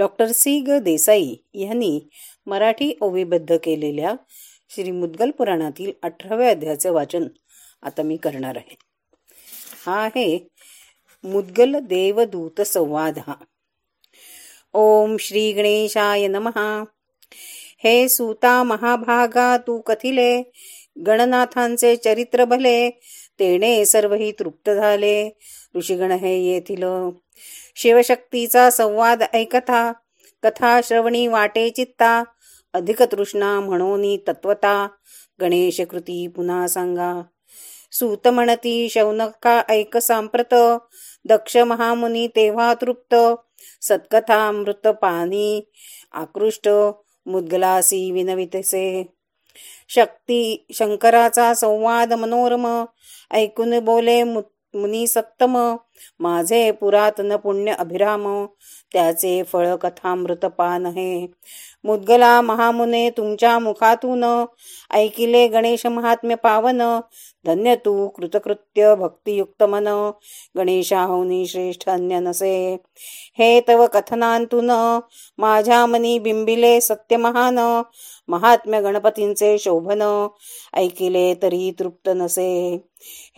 Doctor C. ग. देसाई यांनी मराठी ओवीबद्ध केलेल्या श्री मुद्गल पुराणातील अठराव्या अध्यायाचे वाचन आता मी करणार आहे. हा आहे मुद्गल देवदूत संवाद हा. ओम श्री गणेशाय नमहा हे सूता महाभागा तू कथिले गणनाथांचे चरित्र भले तेने सर्वही तृप्त झाले. ऋषीगण हे येथील शिवशक्तीचा संवाद ऐकथा कथा श्रवणी वाटे चित्ता अधिक तृष्णा म्हणून तत्वता. गणेश कृती पुन्हा सांगा. सूत म्हणती शौनका ऐक सांप्रत? दक्ष महामुनी तेव्हा तृप्त. सत्कथा मृत पाणी आकृष्ट मुद्गलासी विनवितसे. शक्ती शंकराचा संवाद मनोरम. ऐकून बोले मुनी सत्तम माझे पुरातन पुण्य अभिराम त्याचे फळ कथामृत पान हे मुद्गला महामुने तुमच्या मुखातून. ऐकिले गणेश महात्म्य पावन. धन्य तू कृतकृत्य भक्तियुक्त मन. गणेशाहुनी श्रेष्ठ अन्य नसे. हे तव कथनांतून माझ्या मनी बिंबिले सत्य महान महात्म्य गणपतींचे शोभन. ऐकिले तरी तृप्त नसे.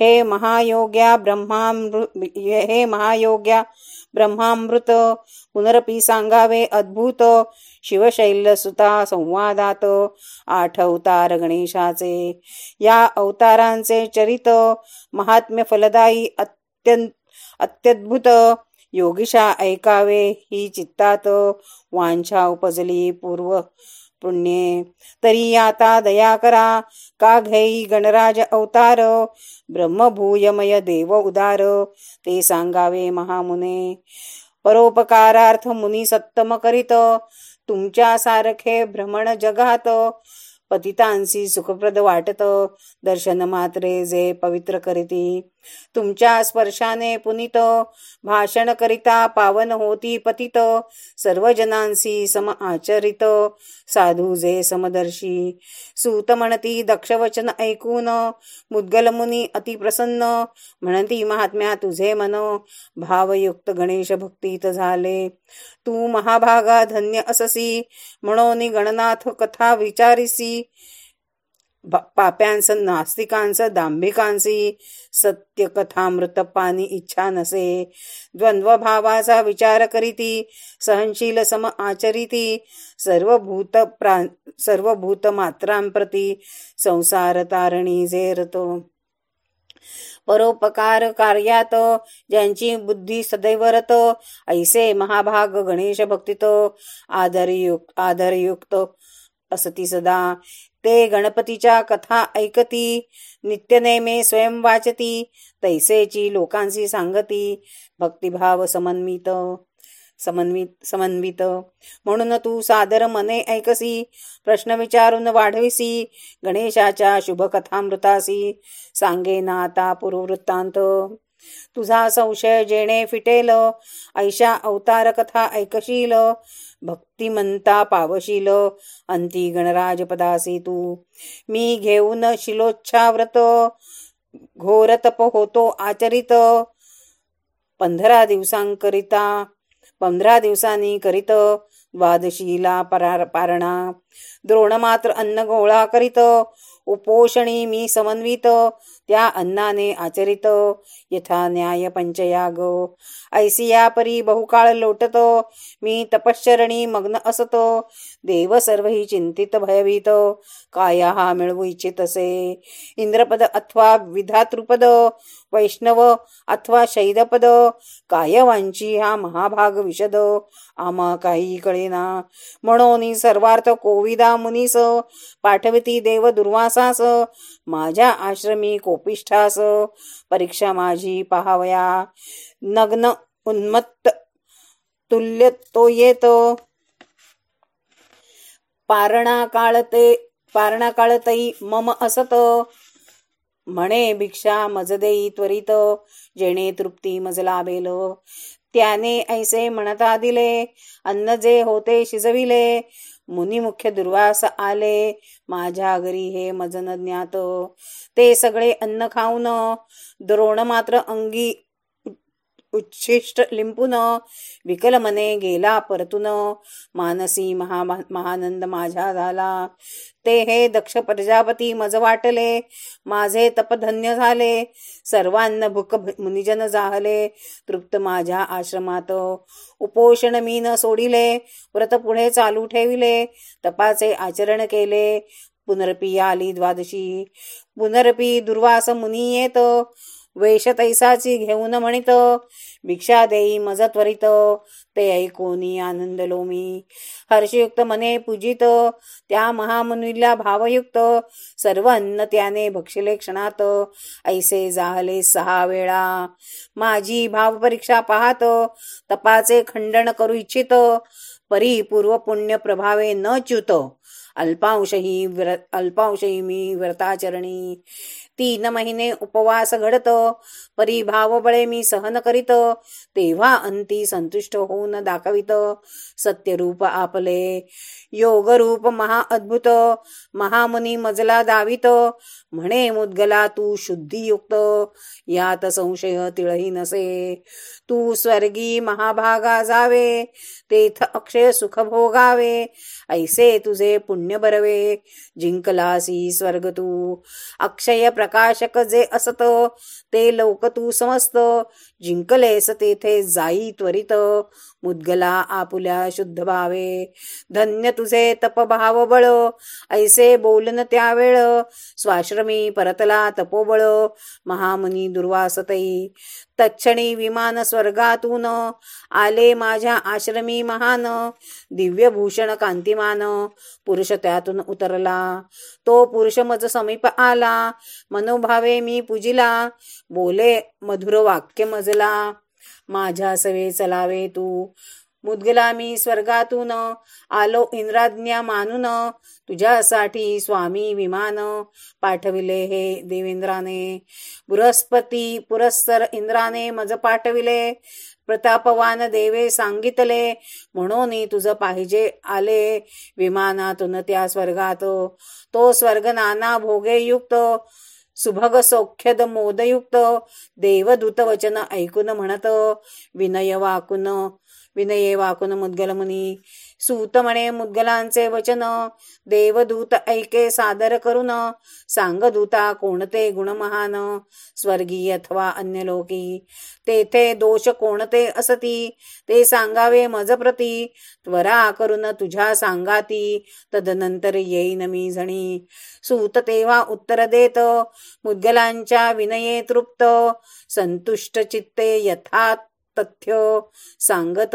हे महायोग्या ब्रह्मामृ हे महायोग्या ब्रह्मामृत. पुनरपी सांगावे अद्भुत शिवशैल्य सुता संवादात आठ अवतार गणेशाचे या अवतारांचे चरित महात्म्य फलदायी अत्यंत अत्यद्भुत योगिशा ऐकावे. ही चित्तात वांछा उपजली पूर्व पुण्ये. तरी आता दया करा. का घेई गणराज अवतार? ब्रह्मभूयमय देव उदार. ते सांगावे महामुने. परोपकारार्थ मुनी सत्तम करीत. तुमच्या सारखे भ्रमण जगात. पतितांसी सुखप्रद वाटत. दर्शन मात्रे जे पवित्र करीती. तुमच्या स्पर्शाने पुनित भाषण करिता पावन होती पतित सर्व जनांसी सम आचरित. साधू जे समदर्शी सूत म्हणती दक्षवचन ऐकून मुद्गल मुनी अतिप्रसन्न. म्हणती महात्म्या तुझे मन भावयुक्त गणेश भक्तीत झाले. तू महाभागा धन्य अससी म्हणून गणनाथ कथा विचारिसी. पाप्यांचं नास्तिकांचं दांभिकांची सत्यकथामृत पाणी इच्छा नसे. द्वंद्वभावाचा विचार करीती सहनशील सम आचरिती सर्व भूत प्रा सर्व भूत मात्रांप्रती संसार तारणी जेरतो परोपकार कार्यात ज्यांची बुद्धी सदैवरत ऐसे महाभाग गणेश भक्तितो आदरयुक्त आदरयुक्त असती सदा. ते गणपतीच्या कथा ऐकती नित्यनेमे स्वयं वाचती तैसेची लोकांशी सांगती भक्तिभाव समन्वित समन्वित समन्वित. म्हणून तू सादर मने ऐकसी प्रश्न विचारून वाढविसी गणेशाच्या शुभकथामृतासी सांगे ना आता पूर्ववृत्तांत. तुझा संशय जेणे फिटेल ऐशा अवतार कथा ऐकशील भक्तिमंता पावशील अंती गणराज पदासी तू मी घेऊन शिलोच्छाव्रत घोरतप होतो आचरित। पंधरा दिवसांकरिता पंधरा दिवसांनी करीत द्वादशीला परार पारणा द्रोण मात्र अन्न गोळा करीत उपोषणी मी समन्वित त्या अन्नाने आचरित. यथा न्याय पंचयाग. ऐसिया परी बहुकाळ लोटत. मी तपश्चरणी मग्न असतो. देव सर्वही चिंतित भयभीत. काया हा मिळवू इच्छित असे. इंद्रपद अथवा विधातृपद. वैष्णव अथवा शैदपद. कायवांची हा महाभाग विशद. आमा काही कळेना. म्हणून सर्वार्थ कोविदा मुनीस. पाठविती देव दुर्वासास माझ्या आश्रमी कोपिष्ठास परीक्षा माझी पहावया. नग्न उन्मत्त तुल्य तो येत. पारणा काळते पारणा काळतई मम असत. म्हणे भिक्षा मजदेई त्वरित. जेणे तृप्ती मज लाभेल. त्याने ऐसे म्हणता दिले. अन्न जे होते शिजविले. मुनी मुख्य दुर्वास आले. माझ्या घरी हे मजन ज्ञात. ते सगळे अन्न खाऊन द्रोण मात्र अंगी उच्छिष्ट लिंपून विकल मने गेला परतून. मानसी महा महानंद माझा झाला. ते हे दक्ष प्रजापती मज वाटले. माझे तपधन्य झाले. सर्वांना भुक मुनिजन जाहले. तृप्त माझ्या आश्रमात उपोषण मी न सोडिले. व्रत पुढे चालू ठेविले. तपाचे आचरण केले. पुनरपी आली द्वादशी. पुनरपी दुर्वास मुनी येत. वेश तैसाची घेऊन म्हणित भिक्षा देई मज त्वरित ते ऐकोनी आनंदलो मी हर्षयुक्त मने पूजित त्या महामुनीला भावयुक्त सर्व अन्न त्याने भक्षिले क्षणात. ऐसे जाहले सहा वेळा. माझी भावपरीक्षा पाहत तपाचे खंडन करू इच्छित. परिपूर्व पुण्य प्रभावे न च्युत. अल्पांशही व्र अल्पांशही मी व्रताचरणी. तीन महिने उपवास घडत. परिभाव बळे मी सहन करीत. तेव्हा अंती संतुष्ट होऊन दाखवित. सत्यरूप आपले योगरूप महा अद्भुत. महामुनी मजला दावित. म्हणे मुद्गला तू शुद्धियुक्त. यात संशय तिळही नसे. तू स्वर्गी महाभागा जावे. तेथ अक्षय सुख भोगावे. ऐसे तुझे पुण्य बरवे. जिंकलासी स्वर्ग तू. अक्षय प्रकाशक जे असत ते लवक तू समस्त. जिंकलेस तेथे जाई त्वरित. मुद्गला आपुल्या शुद्ध भावे. धन्य तुझे तप भाव बळ. ऐसे बोलन त्यावेळ. स्वाश्रमी परतला तपोबळ. महामुनी दुर्वासतई. तच्छणी विमान स्वर्गातून आले माझ्या आश्रमी महान दिव्यभूषण कांतिमान. पुरुष त्यातून उतरला. तो पुरुष मज समीप आला. मनोभावे मी पूजिला. बोले मधुर वाक्य मजला. माझ्या सवे चलावे तू. मुदगला मी स्वर्गातून आलो इंद्राज्ञा मानून तुझ्यासाठी स्वामी विमान पाठविले हे देवेंद्राने. बृहस्पती पुरस्सर इंद्राने मज पाठविले. प्रतापवान देवे सांगितले म्हणून तुझ पाहिजे आले विमानातून त्या स्वर्गात. तो स्वर्ग नाना भोगे युक्त सुभग सौख्यद मोदयुक्त देवदूत वचन ऐकून म्हणत विनय वाकून विनये वाकुन मुद्गल मुनी। सूत म्हणे मुद्गलांचे वचन देवदूत ऐके सादर करून सांग दूता कोणते गुणमहान स्वर्गीय अथवा अन्य लोकी। तेथे दोष कोणते असती ते सांगावे मजप्रती त्वरा करून तुझ्या सांगाती तदनंतर येईन मी झणी। सूत तेव्हा उत्तर देत मुद्गलांच्या विनये तृप्त संतुष्ट चित्ते यथात तथ्य सांगत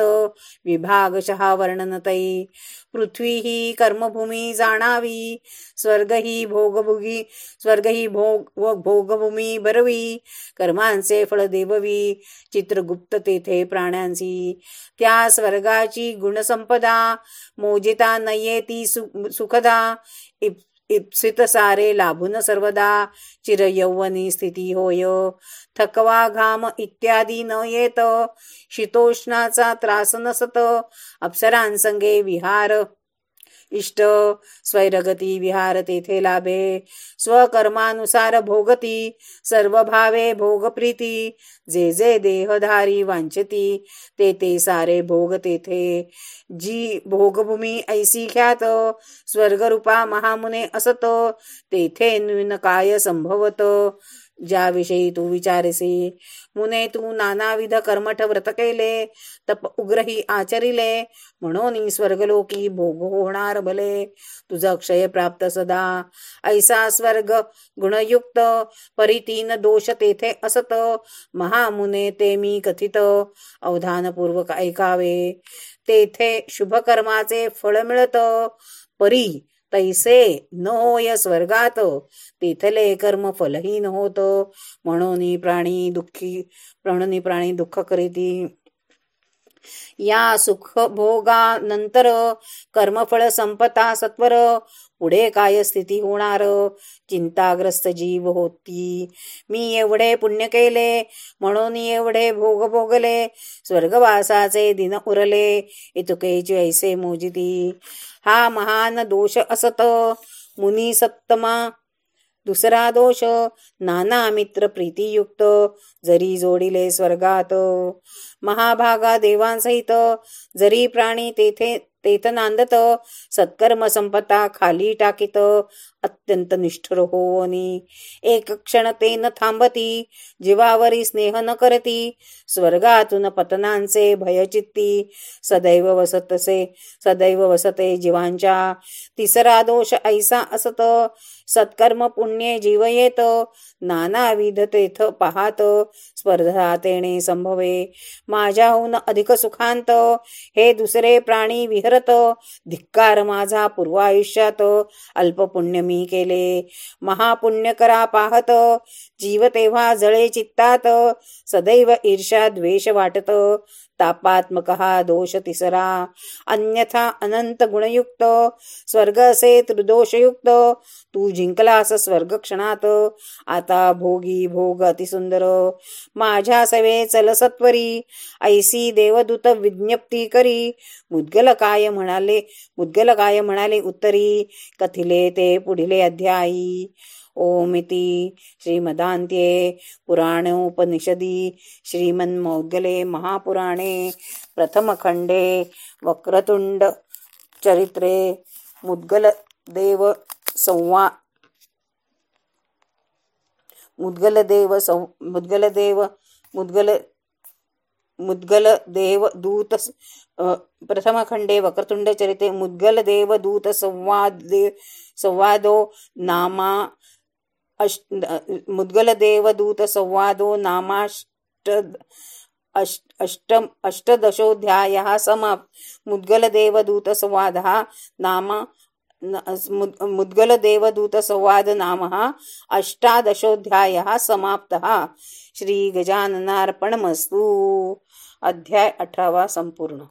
विभागशः वर्णनतै पृथ्वी ही कर्मभूमी जाणावी स्वर्ग ही भोगभुगी स्वर्ग ही भोग भोगभूमी बरवी कर्मांचे फळ देववी चित्रगुप्त तेथे प्राण्यांची त्या स्वर्गाची गुणसंपदा मोजिता नये ती सुखदा इप्सित सारे लाभून सर्वदा चिरयौवनी स्थिती होय. थकवा घाम इत्यादी न येत शीतोष्णाचा त्रास नसत अप्सरांसंगे विहार. इष्ट स्वैरगती विहार तेथे लाभे। स्वकर्मानुसार भोगती सर्व भावे भोगप्रीती। जे जे देहधारी वांछती ते ते सारे भोग तेथे जी भोगभूमी ऐसी ख्यात स्वर्गरूपा महामुने असत तेथे न्यून काय संभवत। ज्याविषयी तू विचारेसे. मुने तू नानाविध कर्मठ व्रत केले तप उग्रही आचरिले. म्हणून स्वर्गलोकी भोग होणार भले तुझं अक्षय प्राप्त सदा. ऐसा स्वर्ग गुणयुक्त परितीन दोष तेथे असत. महामुने ते मी कथित अवधानपूर्वक ऐकावे. तेथे शुभकर्माचे फळ मिळत. परी तैसे न होय स्वर्गात. तिथले कर्म फलहीन होत. म्हणून प्राणी दुःखी म्हणून प्राणी दुःख करीती. या सुख भोगानंतर कर्मफळ संपता सत्वर. पुढे काय स्थिती होणार? चिंताग्रस्त जीव होती. मी एवढे पुण्य केले म्हणून एवढे भोग भोगले. स्वर्गवासाचे दिन उरले इतुकेची ऐसे मोजिती. हा महान दोष असत. मुनी सत्तमा दुसरा दोष नाना मित्र प्रीतीयुक्त जरी जोडिले स्वर्गात. महाभागा देवांसहित जरी प्राणी तेथे तेथ नांदत. सत्कर्म संपता खाली टाकीत. अत्यंत निष्ठुर होवनी एक क्षण ते न थांबती जीवावरी स्नेह न करती स्वर्गातून पतनांचे भयचित्ती सदैव वसतसे सदैव वसते जीवांच्या. तिसरा दोष ऐसा असत सत्कर्म पुण्ये जीव येत नानाविध तेथ पाहात स्पर्धा तेणे संभवे. माझ्याहून अधिक सुखांत हे दुसरे प्राणी विहरत धिक्कार माझा पूर्वायुष्यात अल्पपुण्य मी केले. महापुण्य करा पाहत. जीव तेव्हा जळे चित्तात. सदैव ईर्षा द्वेष वाटत. तापात्मक दोष तिसरा अन्यथा अनंत गुणयुक्त स्वर्ग असे त्रिदोषयुक्त तू जिंकलास स्वर्ग क्षणात आता भोगी भोग अतिसुंदर। माझ्या सवे चल सत्वरी ऐसी देवदूत विज्ञप्ती करी। मुद्गल काय म्हणाले मुद्गल काय म्हणाले उत्तरी कथिले ते पुढिले अध्यायी। ओमिति श्रीमदान्त्ये पुराणोपनिषदि श्रीमन्मौद्गले महापुराणे प्रथमखण्डे वक्रतुण्डचरित्रे मुद्गलदेव संवा मुद्गलदेव सं मुद्गलदेव मुद्गल मुद्गलदेव दूत प्रथमखण्डे वक्रतुण्डचरिते मुद्गलदेवदूतसंवाद संवादो नामा नामा मुद्गलदेवदूत संवादो नामाष्ट अष्ट अष्टदशोऽध्यायः समाप् मुद्गलदेवदूतसंवादः नाम मुद्गलदेवदूतसंवाद नाम अष्टादशोऽध्यायः समाप्तः। श्रीगजाननार्पणमस्तु अध्याय अठरावा संपूर्ण।